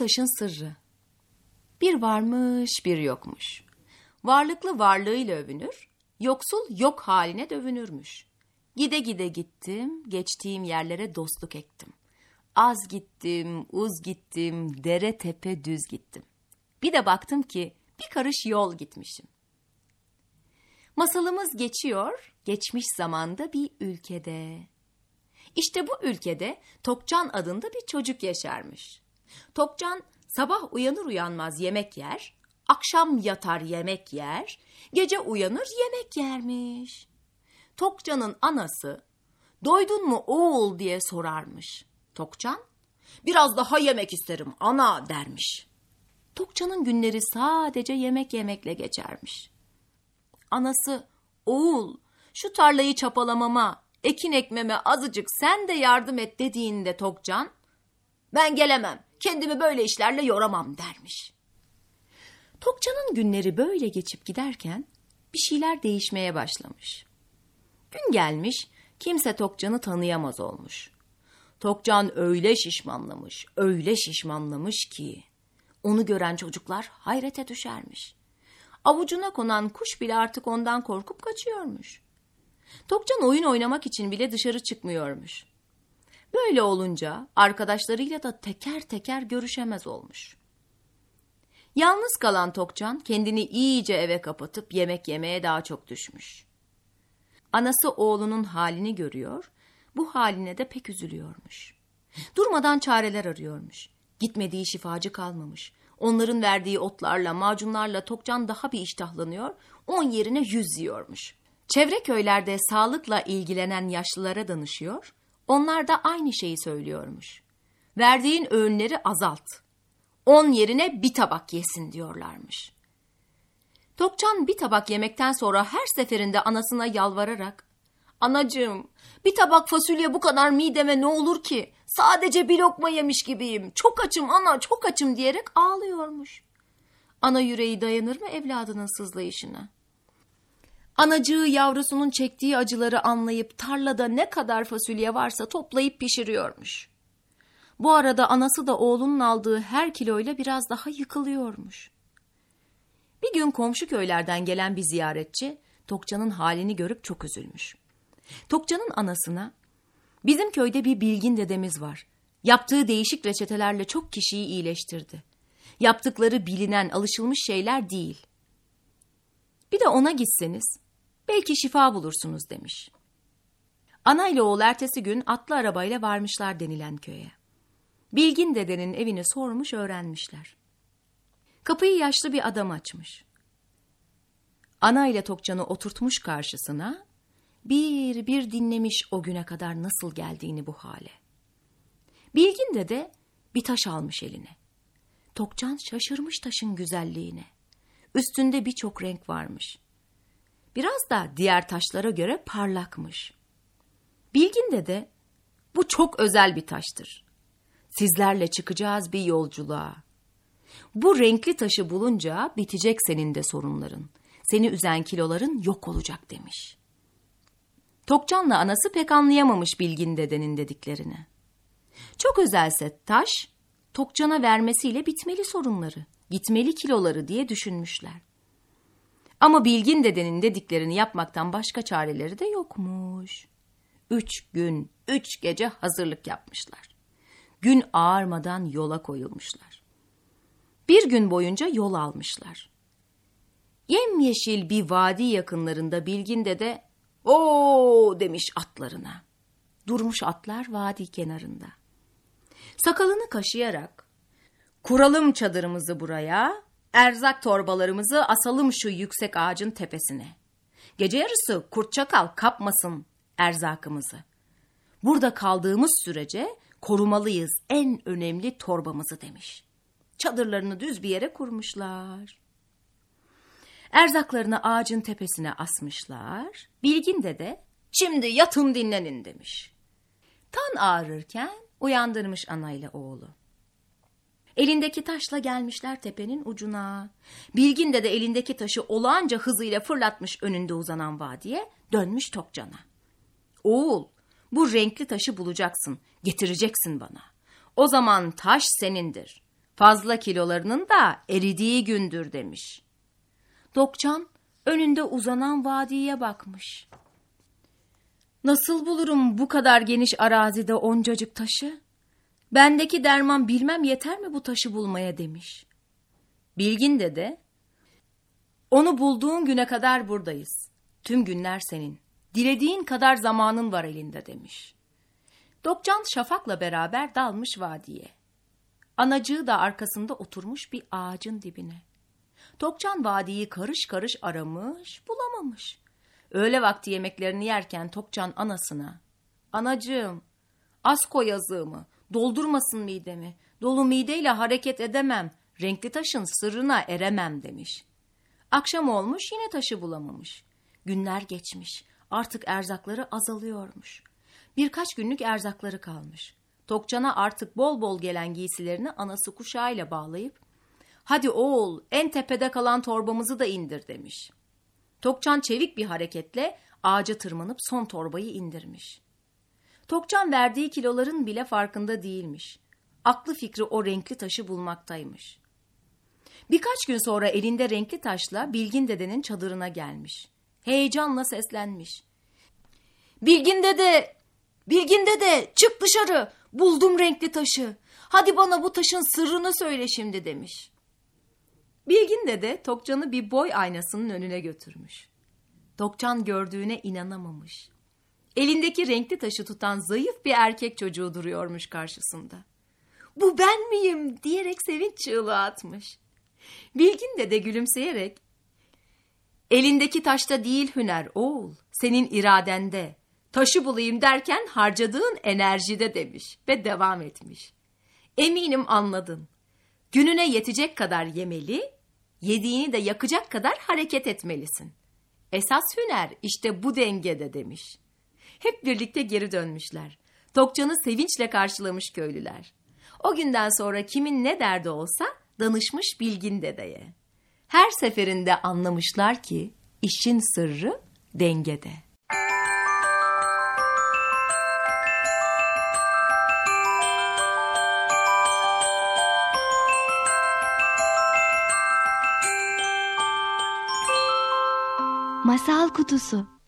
taşın sırrı. Bir varmış, bir yokmuş. Varlıklı varlığıyla övünür, yoksul yok haline dövünürmüş. Gide gide gittim, geçtiğim yerlere dostluk ektim. Az gittim, uz gittim, dere tepe düz gittim. Bir de baktım ki bir karış yol gitmişim. Masalımız geçiyor, geçmiş zamanda bir ülkede. İşte bu ülkede Tokcan adında bir çocuk yaşarmış. Tokcan sabah uyanır uyanmaz yemek yer, akşam yatar yemek yer, gece uyanır yemek yermiş. Tokcan'ın anası doydun mu oğul diye sorarmış. Tokcan biraz daha yemek isterim ana dermiş. Tokcan'ın günleri sadece yemek yemekle geçermiş. Anası oğul şu tarlayı çapalamama, ekin ekmeme azıcık sen de yardım et dediğinde Tokcan ben gelemem kendimi böyle işlerle yoramam dermiş. Tokcan'ın günleri böyle geçip giderken bir şeyler değişmeye başlamış. Gün gelmiş kimse Tokcan'ı tanıyamaz olmuş. Tokcan öyle şişmanlamış, öyle şişmanlamış ki onu gören çocuklar hayrete düşermiş. Avucuna konan kuş bile artık ondan korkup kaçıyormuş. Tokcan oyun oynamak için bile dışarı çıkmıyormuş. Böyle olunca arkadaşlarıyla da teker teker görüşemez olmuş. Yalnız kalan Tokcan kendini iyice eve kapatıp yemek yemeye daha çok düşmüş. Anası oğlunun halini görüyor, bu haline de pek üzülüyormuş. Durmadan çareler arıyormuş. Gitmediği şifacı kalmamış. Onların verdiği otlarla, macunlarla Tokcan daha bir iştahlanıyor, on yerine yüz yiyormuş. Çevre köylerde sağlıkla ilgilenen yaşlılara danışıyor, onlar da aynı şeyi söylüyormuş. Verdiğin öğünleri azalt. On yerine bir tabak yesin diyorlarmış. Tokcan bir tabak yemekten sonra her seferinde anasına yalvararak Anacığım bir tabak fasulye bu kadar mideme ne olur ki? Sadece bir lokma yemiş gibiyim. Çok açım ana çok açım diyerek ağlıyormuş. Ana yüreği dayanır mı evladının sızlayışına? Anacığı yavrusunun çektiği acıları anlayıp tarlada ne kadar fasulye varsa toplayıp pişiriyormuş. Bu arada anası da oğlunun aldığı her kiloyla biraz daha yıkılıyormuş. Bir gün komşu köylerden gelen bir ziyaretçi Tokcan'ın halini görüp çok üzülmüş. Tokcan'ın anasına bizim köyde bir bilgin dedemiz var. Yaptığı değişik reçetelerle çok kişiyi iyileştirdi. Yaptıkları bilinen, alışılmış şeyler değil. Bir de ona gitseniz belki şifa bulursunuz demiş. Ana ile oğul ertesi gün atlı arabayla varmışlar denilen köye. Bilgin dedenin evini sormuş öğrenmişler. Kapıyı yaşlı bir adam açmış. Ana ile Tokcan'ı oturtmuş karşısına, bir bir dinlemiş o güne kadar nasıl geldiğini bu hale. Bilgin dede bir taş almış eline. Tokcan şaşırmış taşın güzelliğine. Üstünde birçok renk varmış. Biraz da diğer taşlara göre parlakmış. Bilgin de bu çok özel bir taştır. Sizlerle çıkacağız bir yolculuğa. Bu renkli taşı bulunca bitecek senin de sorunların. Seni üzen kiloların yok olacak demiş. Tokcan'la anası pek anlayamamış Bilgin dedenin dediklerini. Çok özelse taş, Tokcan'a vermesiyle bitmeli sorunları, gitmeli kiloları diye düşünmüşler. Ama Bilgin dedenin dediklerini yapmaktan başka çareleri de yokmuş. Üç gün, üç gece hazırlık yapmışlar. Gün ağarmadan yola koyulmuşlar. Bir gün boyunca yol almışlar. Yemyeşil bir vadi yakınlarında Bilgin dede o demiş atlarına. Durmuş atlar vadi kenarında. Sakalını kaşıyarak kuralım çadırımızı buraya, erzak torbalarımızı asalım şu yüksek ağacın tepesine. Gece yarısı kurt çakal kapmasın erzakımızı. Burada kaldığımız sürece Korumalıyız en önemli torbamızı demiş. Çadırlarını düz bir yere kurmuşlar. Erzaklarını ağacın tepesine asmışlar. Bilgin de şimdi yatın dinlenin demiş. Tan ağrırken uyandırmış anayla oğlu. Elindeki taşla gelmişler tepenin ucuna. Bilgin de de elindeki taşı olağanca hızıyla fırlatmış önünde uzanan vadiye, dönmüş Tokcan'a. Oğul, bu renkli taşı bulacaksın, getireceksin bana. O zaman taş senindir. Fazla kilolarının da eridiği gündür demiş. Tokcan önünde uzanan vadiye bakmış. Nasıl bulurum bu kadar geniş arazide oncacık taşı? Bendeki derman bilmem yeter mi bu taşı bulmaya demiş. Bilgin de onu bulduğun güne kadar buradayız. Tüm günler senin. Dilediğin kadar zamanın var elinde demiş. Dokcan Şafak'la beraber dalmış vadiye. Anacığı da arkasında oturmuş bir ağacın dibine. Tokcan vadiyi karış karış aramış, bulamamış. Öğle vakti yemeklerini yerken Tokcan anasına, Anacığım, az koy yazığımı, doldurmasın midemi, dolu mideyle hareket edemem, renkli taşın sırrına eremem demiş. Akşam olmuş yine taşı bulamamış. Günler geçmiş, artık erzakları azalıyormuş. Birkaç günlük erzakları kalmış. Tokcan'a artık bol bol gelen giysilerini anası kuşağıyla bağlayıp, hadi oğul en tepede kalan torbamızı da indir demiş.'' Tokcan çevik bir hareketle ağaca tırmanıp son torbayı indirmiş. Tokcan verdiği kiloların bile farkında değilmiş. Aklı fikri o renkli taşı bulmaktaymış. Birkaç gün sonra elinde renkli taşla Bilgin dedenin çadırına gelmiş. Heyecanla seslenmiş. Bilgin dede, Bilgin dede çık dışarı buldum renkli taşı. Hadi bana bu taşın sırrını söyle şimdi demiş. Bilgin dede Tokcan'ı bir boy aynasının önüne götürmüş. Tokcan gördüğüne inanamamış. Elindeki renkli taşı tutan zayıf bir erkek çocuğu duruyormuş karşısında. Bu ben miyim diyerek sevinç çığlığı atmış. Bilgin dede gülümseyerek elindeki taşta değil hüner oğul senin iradende taşı bulayım derken harcadığın enerjide demiş ve devam etmiş. Eminim anladın. Gününe yetecek kadar yemeli, yediğini de yakacak kadar hareket etmelisin. Esas hüner işte bu dengede demiş. Hep birlikte geri dönmüşler. Tokcan'ı sevinçle karşılamış köylüler. O günden sonra kimin ne derdi olsa danışmış Bilgin dedeye. Her seferinde anlamışlar ki işin sırrı dengede. Masal Kutusu